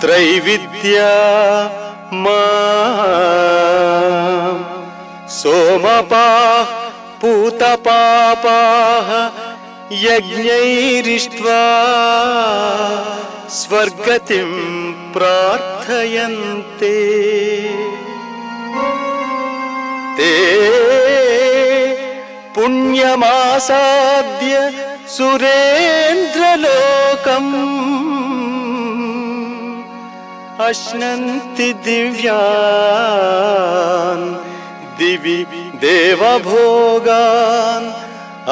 त्रैविद्या मा सोमपाः पूतपापाः यज्ञैरिष्ट्वा स्वर्गतिं प्रार्थयन्ते। ते पुण्यमासाद्य सुरेन्द्रलोकम् अश्नन्ति दिव्यान् दिवि देवभोगान्। आ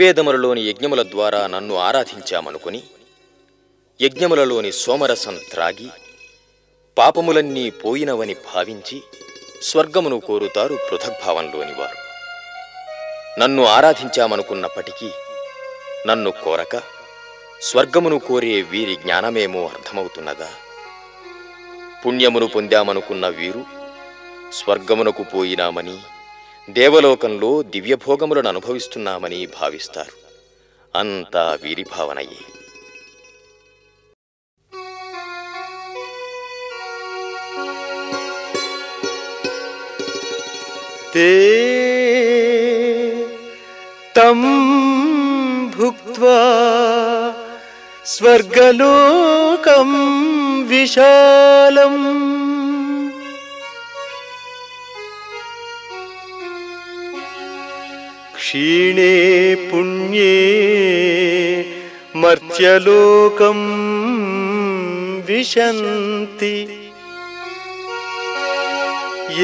త్రివేదములలోని యజ్ఞముల ద్వారా నన్ను ఆరాధించామనుకుని యజ్ఞములలోని సోమరసం త్రాగి పాపములన్నీ పోయినవని భావించి స్వర్గమును కోరుతారు పృథగ్భావంలోని వారు నన్ను ఆరాధించామనుకున్నప్పటికీ నన్ను కోరక స్వర్గమును కోరే వీరి జ్ఞానమేమో అర్థమవుతున్నదా? పుణ్యమును పొందామనుకున్న వీరు స్వర్గమునకు పోయినామని దేవలోకంలో దివ్యభోగములను అనుభవిస్తున్నామని భావిస్తారు అంతా వీరి భావనయే ते तं भुक्त्वा स्वर्गलोकं विशालम् क्षीणे पुण्ये मर्त्यलोकं विशन्ति।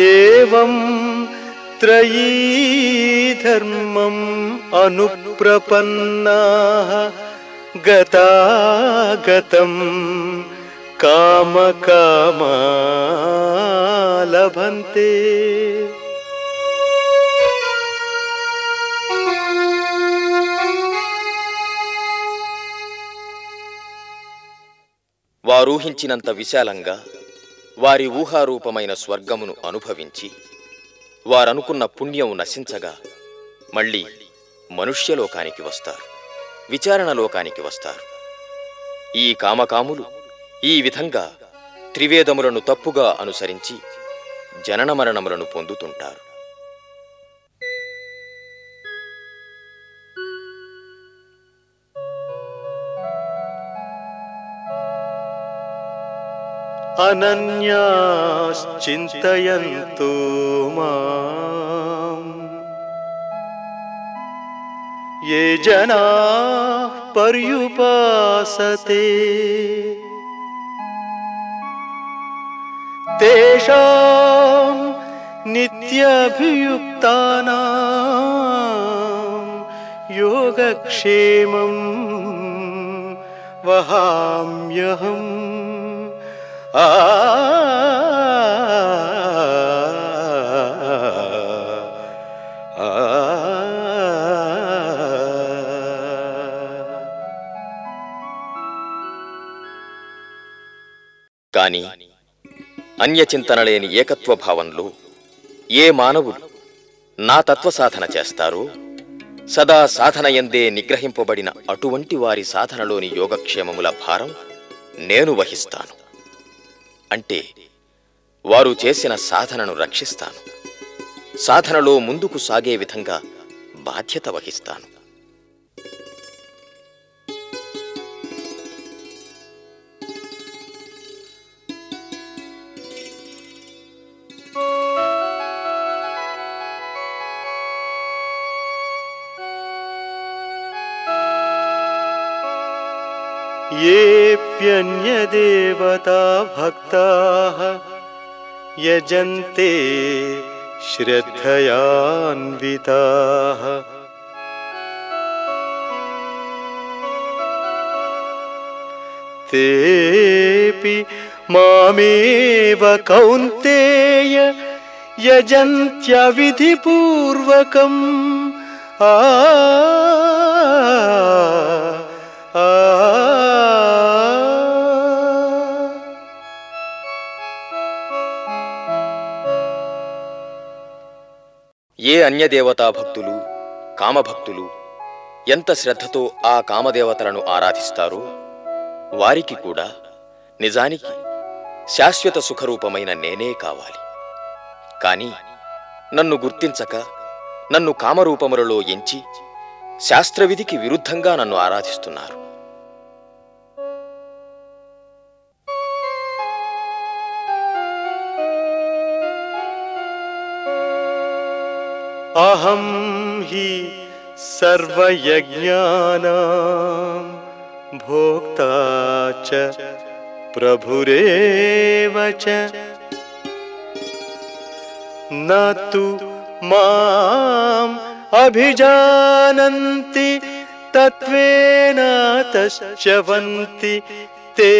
एवं त्रयी धर्मम् अनुप्रपन्नाः गतागतम् कामकामा लभन्ते వారూహించినంత విశాలంగా వారి ఊహారూపమైన స్వర్గమును అనుభవించి వారనుకున్న పుణ్యం నశించగా మళ్ళీ మనుష్యలోకానికి వస్తారు విచారణలోకానికి వస్తారు. ఈ కామకాములు ఈ విధంగా త్రివేదములను తప్పుగా అనుసరించి జనన మరణములను పొందుతుంటారు. अनन्याश्चिन्तयन्तु माम्। ये जनाः पर्युपासते। तेषां नित्यभियुक्तानां योगक्षेमं वहाम्यहम् కాని అన్యచింతన లేని ఏకత్వ భావంలో ఏ మానవులు నా తత్వ సాధన చేస్తారో సదా సాధన ఎందే నిగ్రహింపబడిన అటువంటి వారి సాధనలోని యోగక్షేమముల భారం నేను వహిస్తాను. వారు చేసిన సాధనను రక్షిస్తాను సాధనలో ముందుకు సాగే విధంగా బాధ్యత వహిస్తాను येऽप्यन्यदेवता भक्ताः यजन्ते श्रद्धयान्विताः। तेऽपि मामेव कौन्तेय यजन्त्यविधिपूर्वकम् ఆ ఏ అన్యదేవతా భక్తులు కామభక్తులు ఎంత శ్రద్ధతో ఆ కామదేవతలను ఆరాధిస్తారో వారికి కూడా నిజానికి శాశ్వత సుఖరూపమైన నేనే కావాలి. కాని నన్ను గుర్తించక నన్ను కామరూపములలో ఎంచి శాస్త్రవిధికి విరుద్ధంగా నన్ను ఆరాధిస్తున్నారు. अहम ही सर्वयज्ञानां भोक्ता च प्रभुरेव च। न तु माम् अभिजानन्ति तत्त्वेनातश्चवन्ति ते।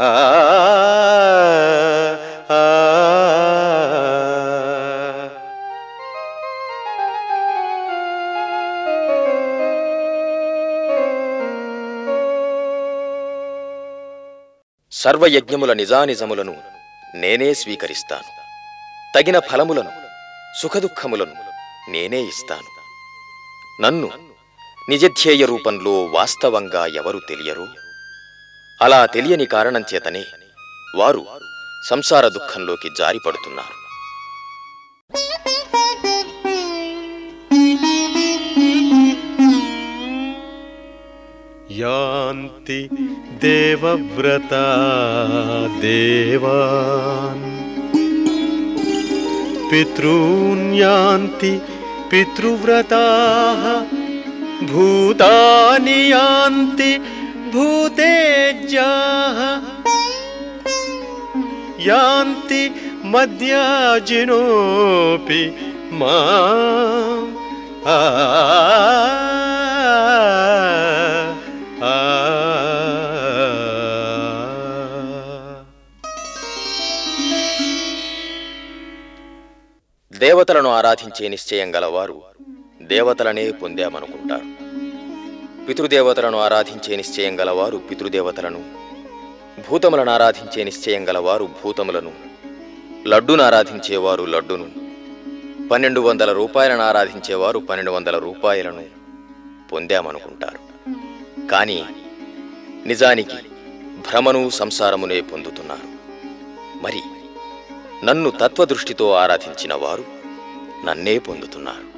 आ సర్వయజ్ఞముల నిజానిజములను నేనే స్వీకరిస్తాను. తగిన ఫలములను సుఖదుఖములను నేనే ఇస్తాను. నన్ను నిజధ్యేయ రూపంలో వాస్తవంగా ఎవరు తెలియరు? అలా తెలియని కారణంచేతనే వారు సంసార దుఃఖంలోకి జారిపడుతున్నారు. यान्ति देवव्रता देवान्। पितॄन् यान्ति पितृव्रताः भूतानि यान्ति भूतेज्याः यान्ति मद्याजिनोऽपि माम् దేవతలను ఆరాధించే నిశ్చయం గలవారు దేవతలనే పొందామనుకుంటారు. పితృదేవతలను ఆరాధించే నిశ్చయం గలవారు పితృదేవతలను భూతములను ఆరాధించే నిశ్చయం గలవారు భూతములను లడ్డును ఆరాధించేవారు లడ్డును పన్నెండు వందల రూపాయలను ఆరాధించేవారు పన్నెండు వందల రూపాయలను పొందామనుకుంటారు. కానీ నిజానికి భ్రమను సంసారమునే పొందుతున్నారు. మరి నన్ను తత్వదృష్టితో ఆరాధించిన వారు నన్నే పొందుతున్నారు.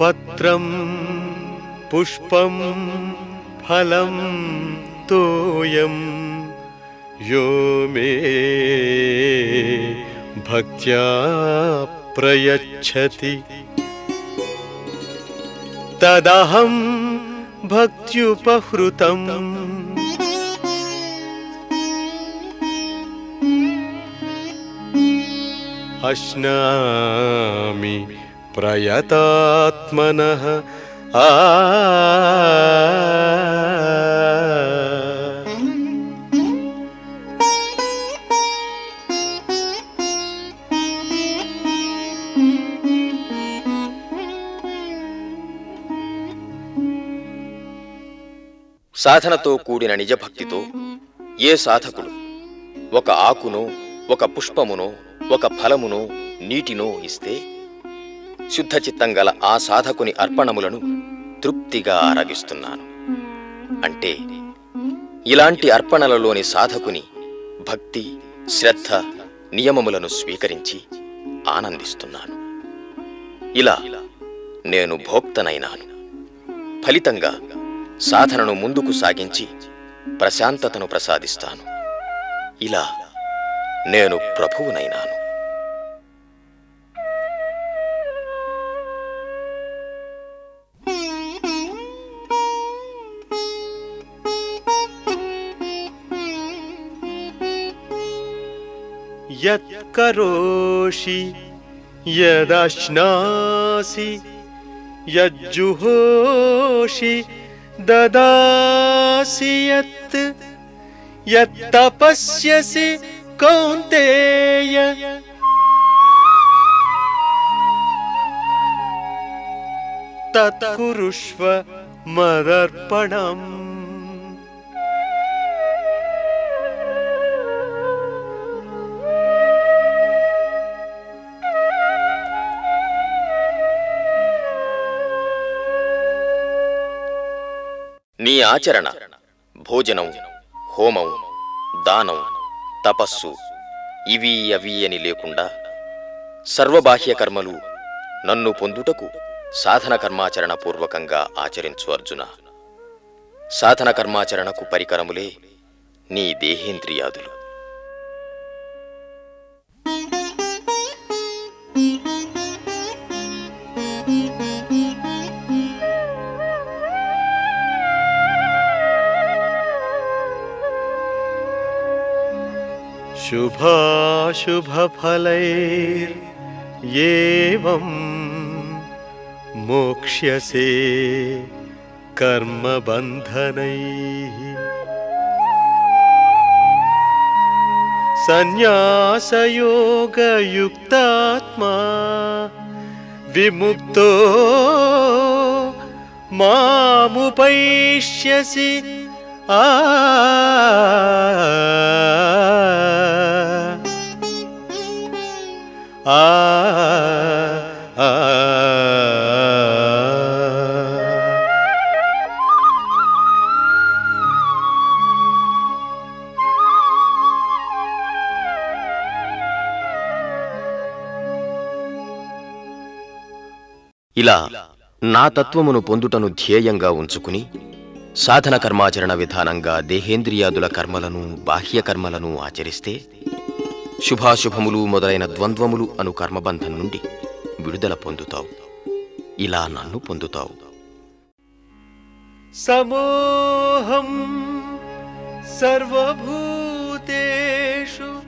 పత్రం పుష్పం ఫలం తోయం యో మే भक्त्या प्रयच्छति। तदहं भक्त्युपहृतम् अश्नामि प्रयतात्मनः। आ సాధనతో కూడిన నిజభక్తితో ఏ సాధకుడు ఒక ఆకునో ఒక పుష్పమునో ఒక ఫలమునో నీటినో ఇస్తే శుద్ధచిత్తం గల ఆ సాధకుని అర్పణములను తృప్తిగా ఆరగిస్తున్నాను. అంటే ఇలాంటి అర్పణలలోని సాధకుని భక్తి శ్రద్ధ నియమములను స్వీకరించి ఆనందిస్తున్నాను. ఇలా నేను భోక్తనైనాను. ఫలితంగా సాధనను ముందుకు సాగించి ప్రశాంతతను ప్రసాదిస్తాను. ఇలా నేను ప్రభువునైనాను. యత్కరోషి యజ్జుహోషి ददासि यत् यत्तपस्यसि कौन्तेय। तत्कुरुष्व मदर्पणम् నీ ఆచరణ భోజనం హోమం దానం తపస్సు ఇవి అవి అని లేకుండా సర్వబాహ్య కర్మలు నన్ను పొందుటకు సాధన కర్మాచరణ పూర్వకంగా ఆచరించు అర్జున. సాధన కర్మాచరణకు పరికరములే నీ దేహేంద్రియాదులు. शुभाशुभफलैर्येवं मोक्ष्यसे कर्मबन्धनैः। सन्न्यासयोगयुक्तात्मा विमुक्तो मामुपैष्यसि। आ ఆ ఇలా నా తత్వమును పొందుటను ధ్యేయంగా ఉంచుకుని సాధన కర్మాచరణ విధానంగా దేహేంద్రియాదుల కర్మలను బాహ్య కర్మలను ఆచరిస్తే శుభాశుభములు మొదలైన ద్వంద్వములు అను కర్మబంధం నుండి విడుదల పొందుతావు. ఇలా నన్ను పొందుతావు. సమోహం సర్వభూతేషు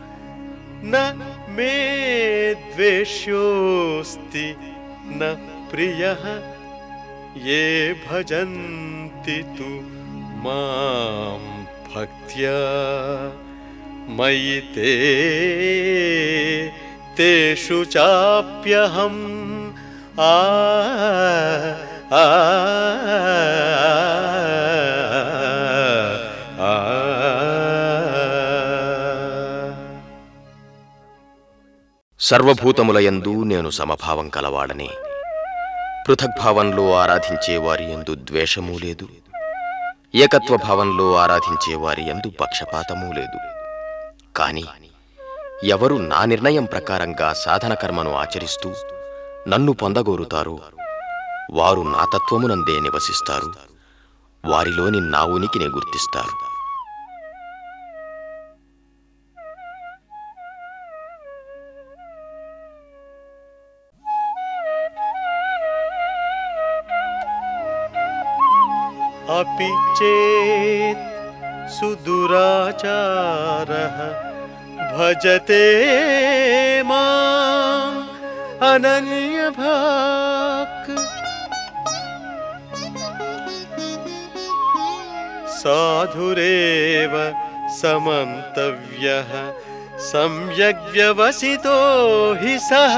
న మే ద్వేష్యోస్తి న ప్రియ ఏ భజంతి తు మాం భక్త్యా. మయి తేషు చాప్యహం ఆ ఆ ఆ సర్వభూతములయందు నేను సమభావం కలవాడనే పృథగ్భావంలో ఆరాధించే వారి యందు ద్వేషమూ లేదు ఏకత్వ భావంలో ఆరాధించే వారి యందు పక్షపాతమూ లేదు కాని ఎవరు నా నిర్ణయం ప్రకారంగా సాధన కర్మను ఆచరిస్తూ నన్ను పొందగోరుతారో వారు నా తత్వమునందే నివసిస్తారు వారిలోని నా ఉనికిని గుర్తిస్తారు अपि चेत् सुदुराचारः भजते माम् अनन्यभाक् साधुरेव समन्तव्यः सम्यग्व्यवसितो हि सः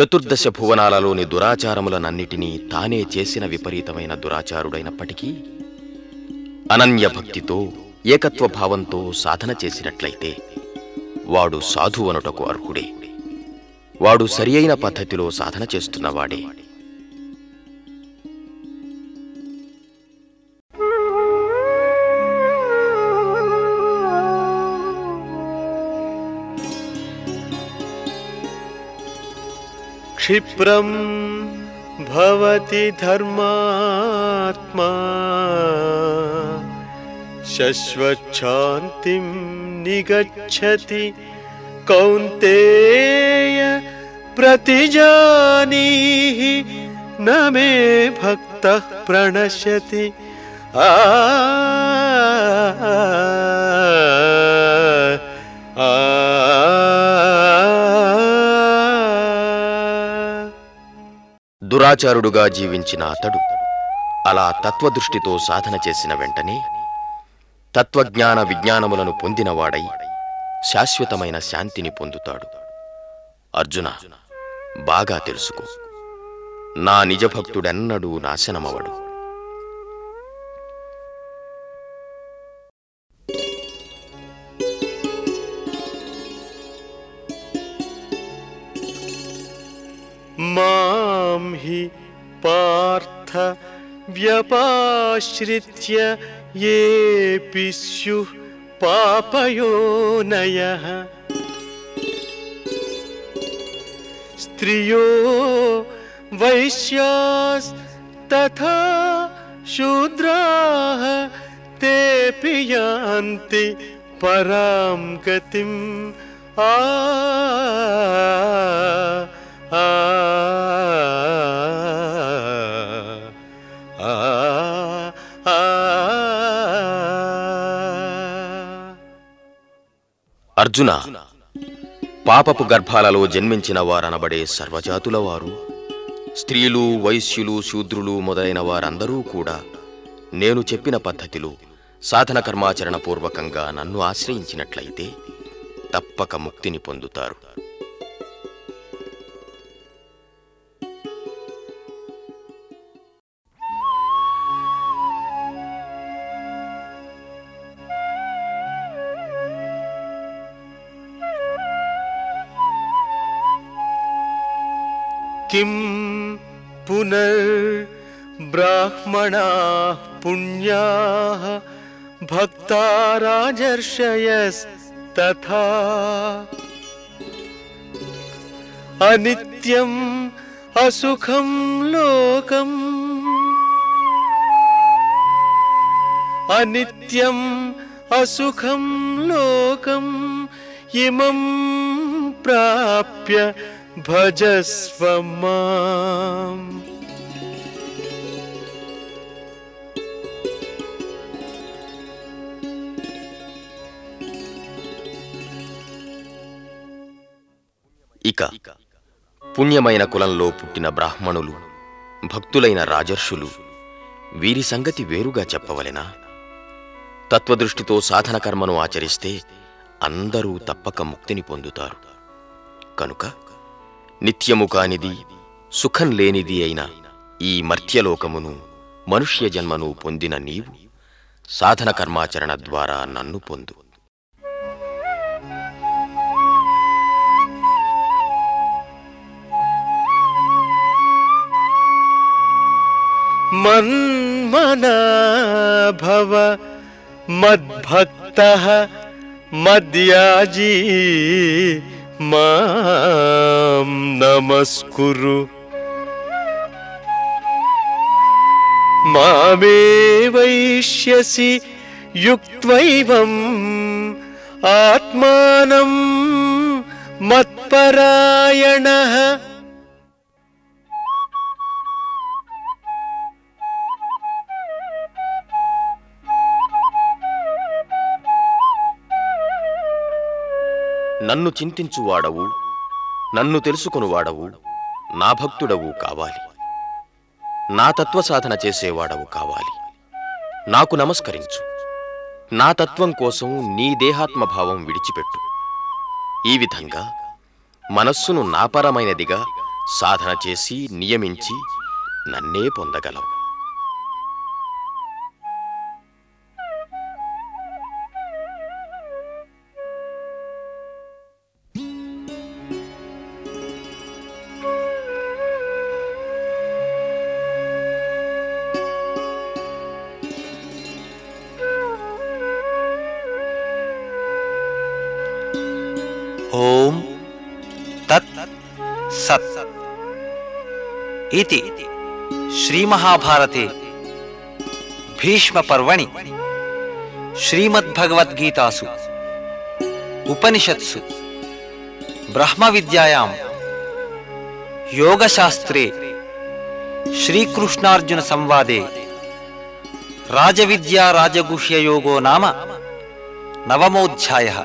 చతుర్దశ భువనాలలోని దురాచారములనన్నిటినీ తానే చేసిన విపరీతమైన దురాచారుడైనప్పటికీ అనన్య భక్తితో ఏకత్వ భావంతో సాధన చేసినట్లయితే వాడు సాధువనుటకు అర్హుడే. వాడు సరియైన పద్ధతిలో సాధన చేస్తున్నవాడే. क्षिप्रं भवति धर्मात्मा। शश्वच्छान्तिं निगच्छति कौन्तेय प्रतिजानीहि न मे भक्तः प्रणश्यति। ఆ ఆ దురాచారుడుగా జీవించిన అతడు అలా తత్వదృష్టితో సాధన చేసిన వెంటనే తత్వజ్ఞాన విజ్ఞానములను పొందినవాడై శాశ్వతమైన శాంతిని పొందుతాడు. అర్జున బాగా తెలుసుకో. నా నిజభక్తుడెన్నడూ నాశనమవడు. हि पार्थ व्यपाश्रित्य येऽपि स्युः पापयोनयः स्त्रियो वैश्यास्तथा शूद्राः ते यान्ति परां गतिम् आ, आ, आ। అర్జున పాపపు గర్భాలలో జన్మించిన వారనబడే సర్వజాతుల వారు స్త్రీలు వైశ్యులు శూద్రులు మొదలైన వారందరూ కూడా నేను చెప్పిన పద్ధతిలో సాధన కర్మాచరణ పూర్వకంగా నన్ను ఆశ్రయించినట్లయితే తప్పక ముక్తిని పొందుతారు. किं पुनर्ब्राह्मणाः पुण्याः भक्ता राजर्षयस्तथा अनित्यम् असुखं लोकम्। अनित्यम् असुखं लोकम् इमं प्राप्य భజస్వ ఇక పుణ్యమైన కులంలో పుట్టిన బ్రాహ్మణులు భక్తులైన రాజర్షులు వీరి సంగతి వేరుగా చెప్పవలెనా? తత్వదృష్టితో సాధన కర్మను ఆచరిస్తే అందరూ తప్పక ముక్తిని పొందుతారు. కనుక నిత్యము కానిది సుఖం లేనిది అయిన ఈ మర్త్యలోకమును మనుష్య జన్మను పొందిన నీవు సాధన కర్మాచరణ ద్వారా నన్ను పొందు. మన్మనాభవ మద్భక్త మద్యాజీ मां नमस्कुरु। मामेवैष्यसि युक्त्वैवम् आत्मानं मत्परायणः నన్ను చింతించువాడవు నన్ను తెలుసుకొనువాడవు నా భక్తుడవు కావాలి. నా తత్వ సాధన చేసేవాడవు కావాలి. నాకు నమస్కరించు. నా తత్వం కోసం నీ దేహాత్మభావం విడిచిపెట్టు. ఈ విధంగా మనస్సును నాపరమైనదిగా సాధన చేసి నియమించి నన్నే పొందగలవు. इति श्रीमहाभारते भीष्मपर्वणि श्रीमद्भगवद्गीतासु उपनिषत्सु ब्रह्मविद्यायां योगशास्त्रे श्रीकृष्णार्जुनसंवादे राजविद्याराजगुह्ययोगो नाम नवमोऽध्यायः।